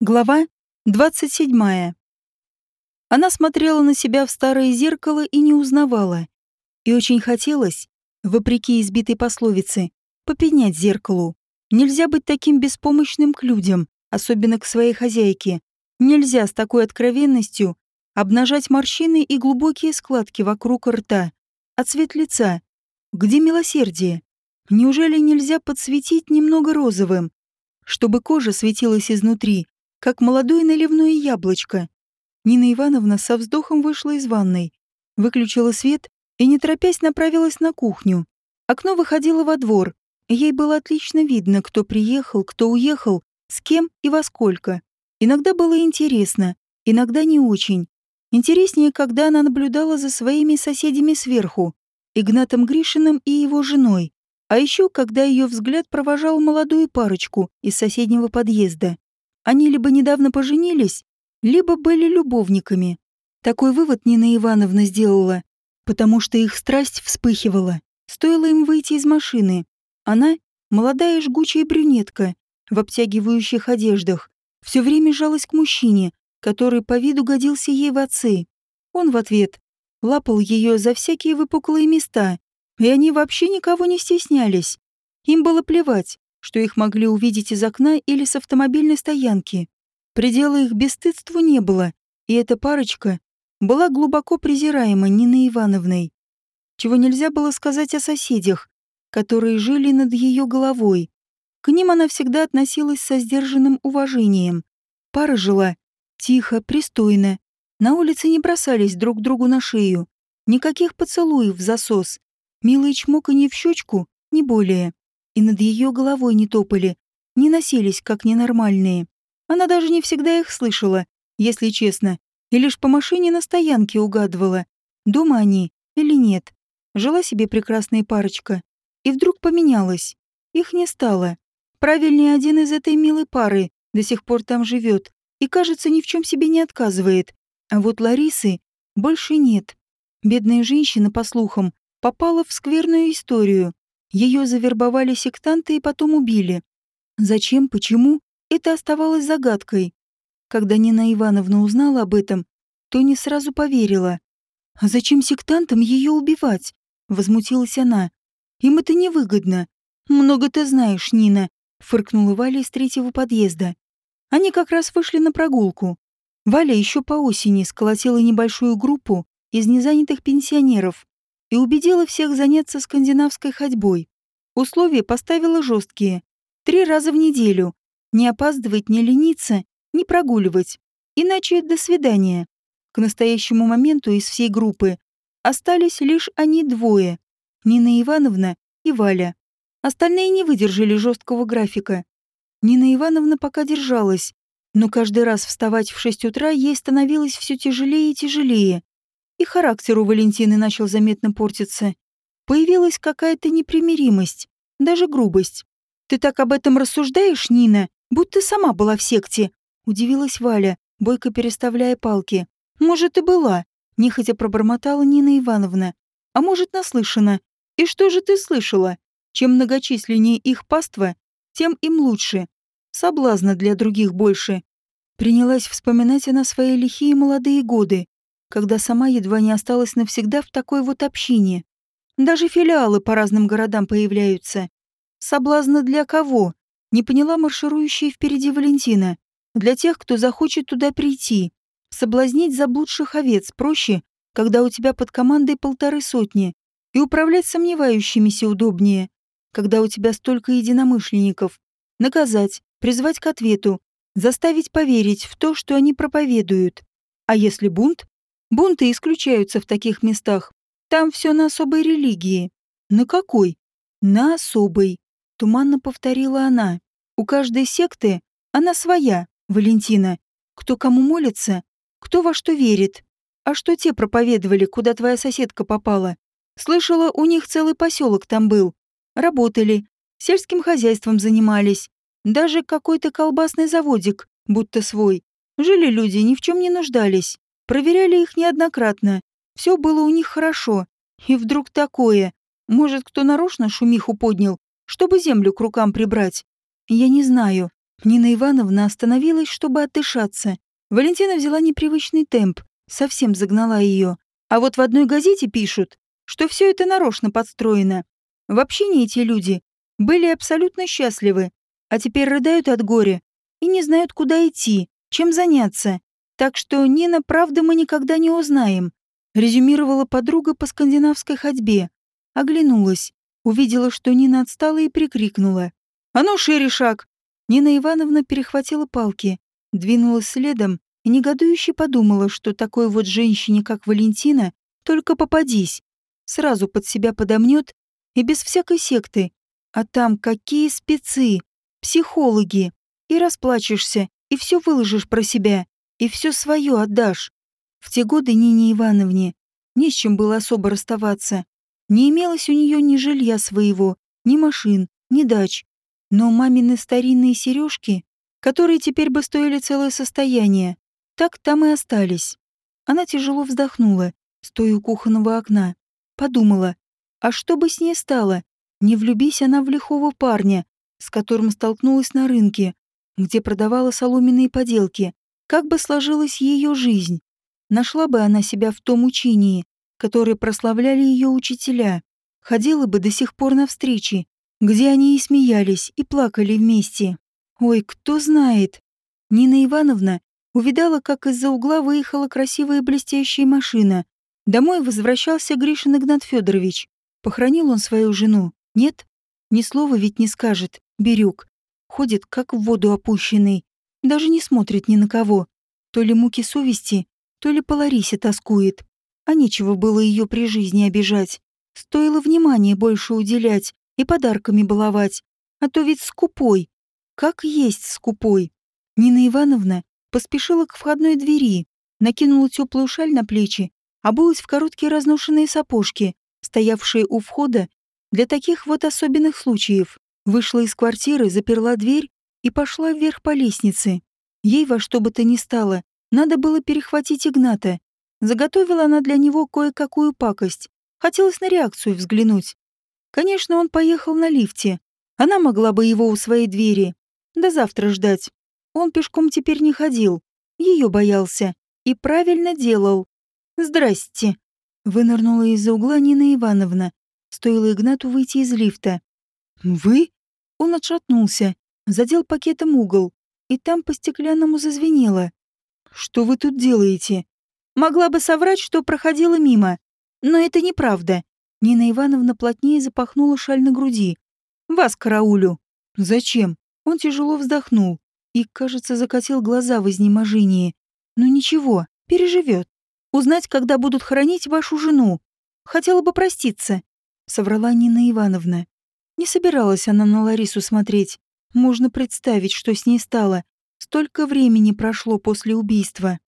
Глава 27. Она смотрела на себя в старое зеркало и не узнавала. И очень хотелось, вопреки избитой пословице, попенять зеркалу. Нельзя быть таким беспомощным к людям, особенно к своей хозяйке. Нельзя с такой откровенностью обнажать морщины и глубокие складки вокруг рта, а цвет лица. Где милосердие? Неужели нельзя подсветить немного розовым, чтобы кожа светилась изнутри, как молодое наливное яблочко. Нина Ивановна со вздохом вышла из ванной, выключила свет и, не торопясь, направилась на кухню. Окно выходило во двор, ей было отлично видно, кто приехал, кто уехал, с кем и во сколько. Иногда было интересно, иногда не очень. Интереснее, когда она наблюдала за своими соседями сверху, Игнатом Гришиным и его женой, а еще когда ее взгляд провожал молодую парочку из соседнего подъезда. Они либо недавно поженились, либо были любовниками. Такой вывод Нина Ивановна сделала, потому что их страсть вспыхивала. Стоило им выйти из машины. Она, молодая жгучая брюнетка, в обтягивающих одеждах, все время жалась к мужчине, который по виду годился ей в отцы. Он в ответ лапал ее за всякие выпуклые места, и они вообще никого не стеснялись. Им было плевать, что их могли увидеть из окна или с автомобильной стоянки. Предела их бесстыдству не было, и эта парочка была глубоко презираема Ниной Ивановной. Чего нельзя было сказать о соседях, которые жили над ее головой. К ним она всегда относилась со сдержанным уважением. Пара жила тихо, пристойно. На улице не бросались друг другу на шею. Никаких поцелуев в засос. Милые чмоканье в щечку, не более и над ее головой не топали, не носились, как ненормальные. Она даже не всегда их слышала, если честно, и лишь по машине на стоянке угадывала, дома они или нет. Жила себе прекрасная парочка. И вдруг поменялась. Их не стало. Правильнее один из этой милой пары до сих пор там живет и, кажется, ни в чем себе не отказывает. А вот Ларисы больше нет. Бедная женщина, по слухам, попала в скверную историю. Ее завербовали сектанты и потом убили. Зачем, почему, это оставалось загадкой. Когда Нина Ивановна узнала об этом, то не сразу поверила. «А зачем сектантам ее убивать?» — возмутилась она. «Им это невыгодно. Много ты знаешь, Нина», — фыркнула Валя из третьего подъезда. Они как раз вышли на прогулку. Валя еще по осени сколотила небольшую группу из незанятых пенсионеров и убедила всех заняться скандинавской ходьбой. Условия поставила жесткие. Три раза в неделю. Не опаздывать, не лениться, не прогуливать. Иначе до свидания. К настоящему моменту из всей группы остались лишь они двое. Нина Ивановна и Валя. Остальные не выдержали жесткого графика. Нина Ивановна пока держалась, но каждый раз вставать в шесть утра ей становилось все тяжелее и тяжелее. И характер у Валентины начал заметно портиться. Появилась какая-то непримиримость, даже грубость. «Ты так об этом рассуждаешь, Нина, будто сама была в секте?» Удивилась Валя, бойко переставляя палки. «Может, и была», — нехотя пробормотала Нина Ивановна. «А может, наслышана. И что же ты слышала? Чем многочисленнее их паства, тем им лучше. Соблазна для других больше». Принялась вспоминать она свои лихие молодые годы, когда сама едва не осталась навсегда в такой вот общине. Даже филиалы по разным городам появляются. Соблазна для кого? Не поняла марширующая впереди Валентина. Для тех, кто захочет туда прийти. Соблазнить заблудших овец проще, когда у тебя под командой полторы сотни, и управлять сомневающимися удобнее, когда у тебя столько единомышленников. Наказать, призвать к ответу, заставить поверить в то, что они проповедуют. А если бунт, Бунты исключаются в таких местах. Там все на особой религии. На какой? На особой. Туманно повторила она. У каждой секты она своя, Валентина. Кто кому молится, кто во что верит. А что те проповедовали, куда твоя соседка попала? Слышала, у них целый поселок там был. Работали, сельским хозяйством занимались. Даже какой-то колбасный заводик, будто свой. Жили люди, ни в чем не нуждались. Проверяли их неоднократно. Все было у них хорошо. И вдруг такое. Может, кто нарочно шумиху поднял, чтобы землю к рукам прибрать? Я не знаю. Нина Ивановна остановилась, чтобы отдышаться. Валентина взяла непривычный темп, совсем загнала ее. А вот в одной газете пишут, что все это нарочно подстроено. В общении эти люди были абсолютно счастливы, а теперь рыдают от горя и не знают, куда идти, чем заняться. Так что Нина, правда, мы никогда не узнаем. Резюмировала подруга по скандинавской ходьбе. Оглянулась, увидела, что Нина отстала и прикрикнула. «А ну, шире шаг!» Нина Ивановна перехватила палки, двинулась следом и негодующе подумала, что такой вот женщине, как Валентина, только попадись. Сразу под себя подомнет и без всякой секты. А там какие спецы, психологи. И расплачешься, и все выложишь про себя, и все свое отдашь. В те годы Нине Ивановне не с чем было особо расставаться. Не имелось у нее ни жилья своего, ни машин, ни дач. Но мамины старинные сережки, которые теперь бы стоили целое состояние, так там и остались. Она тяжело вздохнула, стоя у кухонного окна. Подумала, а что бы с ней стало? Не влюбись она в лихого парня, с которым столкнулась на рынке, где продавала соломенные поделки. Как бы сложилась ее жизнь? Нашла бы она себя в том учении, которое прославляли ее учителя. Ходила бы до сих пор на встречи, где они и смеялись, и плакали вместе. Ой, кто знает. Нина Ивановна увидала, как из-за угла выехала красивая блестящая машина. Домой возвращался Гришин Игнат Федорович. Похоронил он свою жену? Нет? Ни слова ведь не скажет. Бирюк. Ходит, как в воду опущенный. Даже не смотрит ни на кого. То ли муки совести, то ли по Ларисе тоскует. А нечего было ее при жизни обижать. Стоило внимания больше уделять и подарками баловать. А то ведь скупой. Как есть скупой. Нина Ивановна поспешила к входной двери, накинула теплую шаль на плечи, обулась в короткие разношенные сапожки, стоявшие у входа для таких вот особенных случаев. Вышла из квартиры, заперла дверь и пошла вверх по лестнице. Ей во что бы то ни стало, надо было перехватить Игната. Заготовила она для него кое-какую пакость. Хотелось на реакцию взглянуть. Конечно, он поехал на лифте. Она могла бы его у своей двери. До завтра ждать. Он пешком теперь не ходил. Ее боялся. И правильно делал. «Здрасте», — вынырнула из-за угла Нина Ивановна. Стоило Игнату выйти из лифта. «Вы?» Он отшатнулся, задел пакетом угол, и там по стеклянному зазвенело. «Что вы тут делаете?» Могла бы соврать, что проходила мимо. Но это неправда. Нина Ивановна плотнее запахнула шаль на груди. «Вас караулю». «Зачем?» Он тяжело вздохнул и, кажется, закатил глаза в изнеможении. «Ну ничего, переживет. Узнать, когда будут хоронить вашу жену. Хотела бы проститься», — соврала Нина Ивановна. Не собиралась она на Ларису смотреть. Можно представить, что с ней стало. Столько времени прошло после убийства.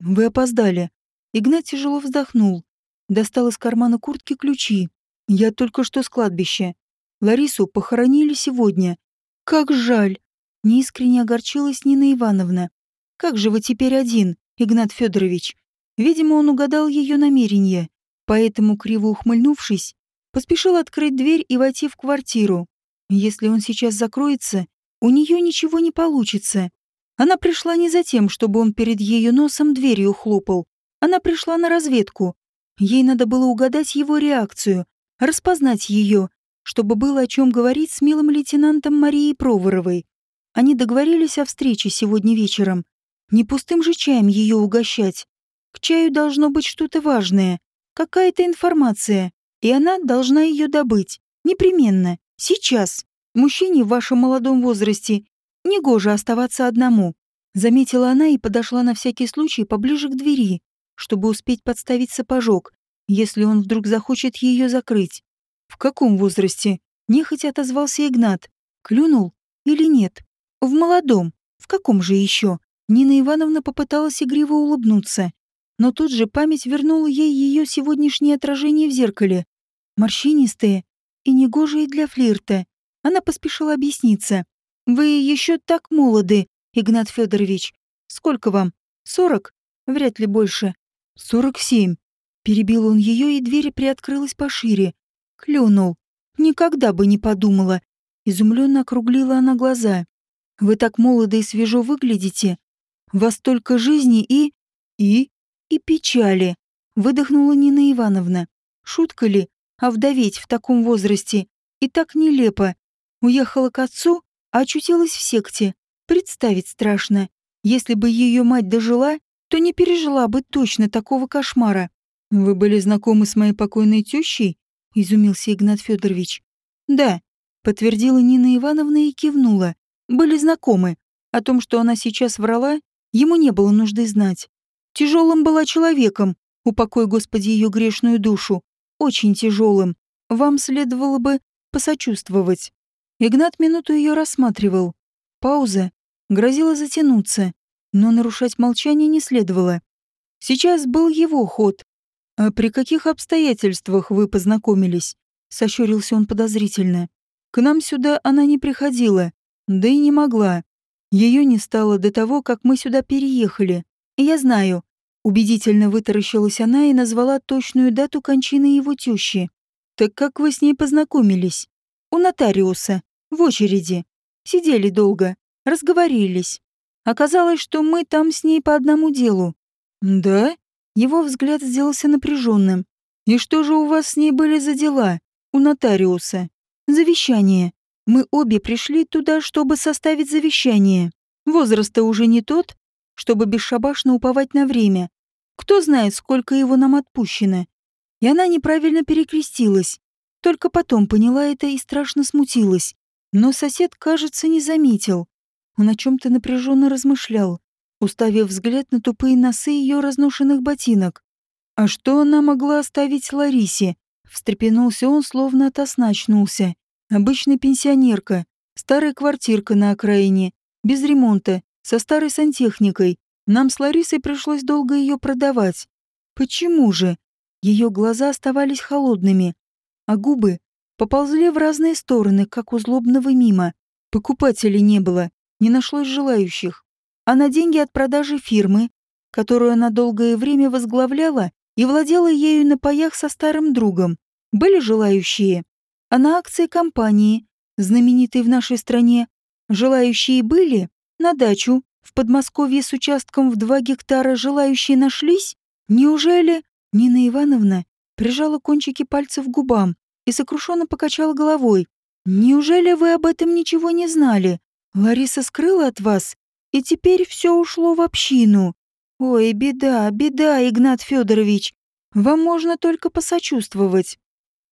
Вы опоздали. Игнат тяжело вздохнул. Достал из кармана куртки ключи. Я только что с кладбища. Ларису похоронили сегодня. Как жаль. Неискренне огорчилась Нина Ивановна. Как же вы теперь один, Игнат Федорович? Видимо, он угадал ее намерение. Поэтому, криво ухмыльнувшись, поспешил открыть дверь и войти в квартиру. Если он сейчас закроется, у нее ничего не получится. Она пришла не за тем, чтобы он перед ее носом дверью хлопал. Она пришла на разведку. Ей надо было угадать его реакцию, распознать ее, чтобы было о чем говорить с милым лейтенантом Марией Проворовой. Они договорились о встрече сегодня вечером. Не пустым же чаем ее угощать. К чаю должно быть что-то важное, какая-то информация, и она должна ее добыть. Непременно. Сейчас. Мужчине в вашем молодом возрасте негоже оставаться одному. Заметила она и подошла на всякий случай поближе к двери, чтобы успеть подставить сапожок, если он вдруг захочет ее закрыть. В каком возрасте? Нехотя отозвался Игнат. Клюнул или нет? В молодом. В каком же еще? Нина Ивановна попыталась игриво улыбнуться, но тут же память вернула ей ее сегодняшнее отражение в зеркале. Морщинистое и негожее для флирта. Она поспешила объясниться. «Вы еще так молоды, Игнат Федорович. Сколько вам? Сорок? Вряд ли больше. Сорок семь». Перебил он ее, и дверь приоткрылась пошире. Клюнул. Никогда бы не подумала. Изумленно округлила она глаза. Вы так молодо и свежо выглядите. Вас столько жизни и... и... и печали. Выдохнула Нина Ивановна. Шутка ли? А вдоветь в таком возрасте? И так нелепо. Уехала к отцу, а очутилась в секте. Представить страшно. Если бы ее мать дожила, то не пережила бы точно такого кошмара. «Вы были знакомы с моей покойной тещей?» — изумился Игнат Федорович. «Да», — подтвердила Нина Ивановна и кивнула. «Были знакомы. О том, что она сейчас врала, ему не было нужды знать. Тяжелым была человеком, упокой, Господи, ее грешную душу. Очень тяжелым. Вам следовало бы посочувствовать». Игнат минуту ее рассматривал. Пауза грозила затянуться, но нарушать молчание не следовало. Сейчас был его ход, «А при каких обстоятельствах вы познакомились?» — сощурился он подозрительно. «К нам сюда она не приходила, да и не могла. Ее не стало до того, как мы сюда переехали. Я знаю». Убедительно вытаращилась она и назвала точную дату кончины его тещи. «Так как вы с ней познакомились?» «У нотариуса, в очереди. Сидели долго, разговорились. Оказалось, что мы там с ней по одному делу». «Да?» Его взгляд сделался напряженным. «И что же у вас с ней были за дела? У нотариуса?» «Завещание. Мы обе пришли туда, чтобы составить завещание. Возраст-то уже не тот, чтобы бесшабашно уповать на время. Кто знает, сколько его нам отпущено». И она неправильно перекрестилась. Только потом поняла это и страшно смутилась. Но сосед, кажется, не заметил. Он о чем-то напряженно размышлял уставив взгляд на тупые носы ее разношенных ботинок. «А что она могла оставить Ларисе?» Встрепенулся он, словно ото сна очнулся. «Обычная пенсионерка, старая квартирка на окраине, без ремонта, со старой сантехникой. Нам с Ларисой пришлось долго ее продавать. Почему же?» Ее глаза оставались холодными, а губы поползли в разные стороны, как у злобного мимо. Покупателей не было, не нашлось желающих а на деньги от продажи фирмы, которую она долгое время возглавляла и владела ею на паях со старым другом, были желающие. А на акции компании, знаменитой в нашей стране, желающие были, на дачу, в Подмосковье с участком в 2 гектара желающие нашлись? Неужели Нина Ивановна прижала кончики пальцев к губам и сокрушенно покачала головой? Неужели вы об этом ничего не знали? Лариса скрыла от вас и теперь все ушло в общину. Ой, беда, беда, Игнат Федорович. Вам можно только посочувствовать.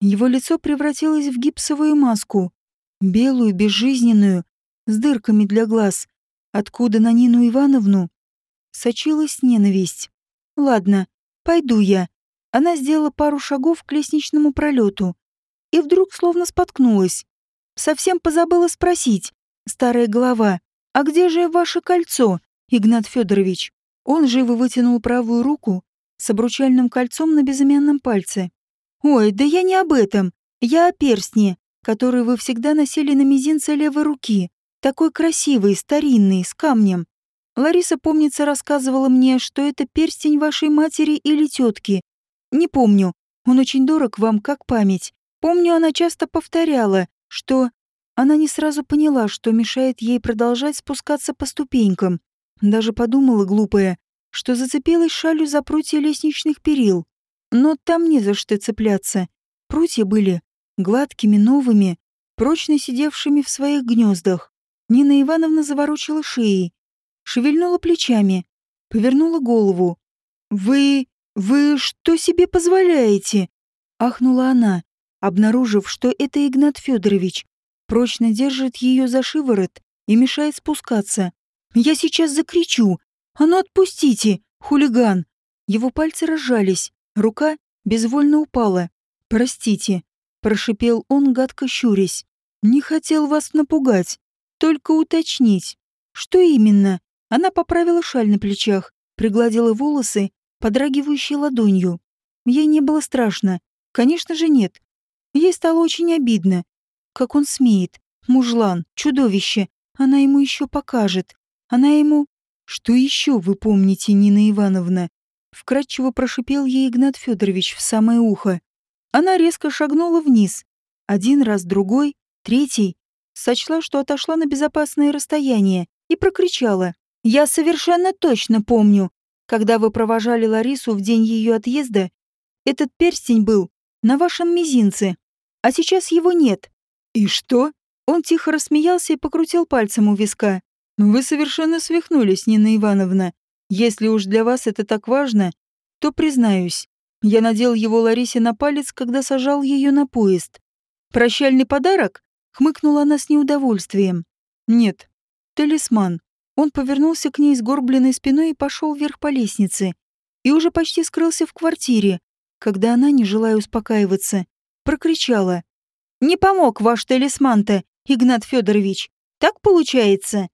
Его лицо превратилось в гипсовую маску, белую, безжизненную, с дырками для глаз, откуда на Нину Ивановну сочилась ненависть. Ладно, пойду я. Она сделала пару шагов к лестничному пролету и вдруг словно споткнулась. Совсем позабыла спросить, старая голова, «А где же ваше кольцо, Игнат Федорович?» Он живо вытянул правую руку с обручальным кольцом на безымянном пальце. «Ой, да я не об этом. Я о перстне, который вы всегда носили на мизинце левой руки. Такой красивый, старинный, с камнем. Лариса, помнится, рассказывала мне, что это перстень вашей матери или тетки. Не помню. Он очень дорог вам, как память. Помню, она часто повторяла, что она не сразу поняла, что мешает ей продолжать спускаться по ступенькам. Даже подумала, глупая, что зацепилась шалью за прутья лестничных перил. Но там не за что цепляться. Прутья были гладкими, новыми, прочно сидевшими в своих гнездах. Нина Ивановна заворочила шеей, шевельнула плечами, повернула голову. «Вы... вы что себе позволяете?» — ахнула она, обнаружив, что это Игнат Федорович, прочно держит ее за шиворот и мешает спускаться. «Я сейчас закричу! А ну отпустите, хулиган!» Его пальцы разжались, рука безвольно упала. «Простите», — прошипел он, гадко щурясь. «Не хотел вас напугать, только уточнить. Что именно?» Она поправила шаль на плечах, пригладила волосы, подрагивающей ладонью. Ей не было страшно. Конечно же, нет. Ей стало очень обидно, как он смеет? Мужлан, чудовище. Она ему еще покажет. Она ему... Что еще вы помните, Нина Ивановна? Вкратчиво прошипел ей Игнат Федорович в самое ухо. Она резко шагнула вниз. Один раз, другой, третий. Сочла, что отошла на безопасное расстояние, и прокричала. «Я совершенно точно помню, когда вы провожали Ларису в день ее отъезда, этот перстень был на вашем мизинце, а сейчас его нет». «И что?» Он тихо рассмеялся и покрутил пальцем у виска. «Вы совершенно свихнулись, Нина Ивановна. Если уж для вас это так важно, то признаюсь. Я надел его Ларисе на палец, когда сажал ее на поезд. Прощальный подарок? Хмыкнула она с неудовольствием. Нет, талисман. Он повернулся к ней сгорбленной спиной и пошел вверх по лестнице. И уже почти скрылся в квартире, когда она, не желая успокаиваться, прокричала. «Не помог ваш талисман-то, Игнат Федорович. Так получается?»